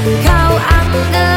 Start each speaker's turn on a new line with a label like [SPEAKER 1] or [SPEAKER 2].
[SPEAKER 1] Kau anggap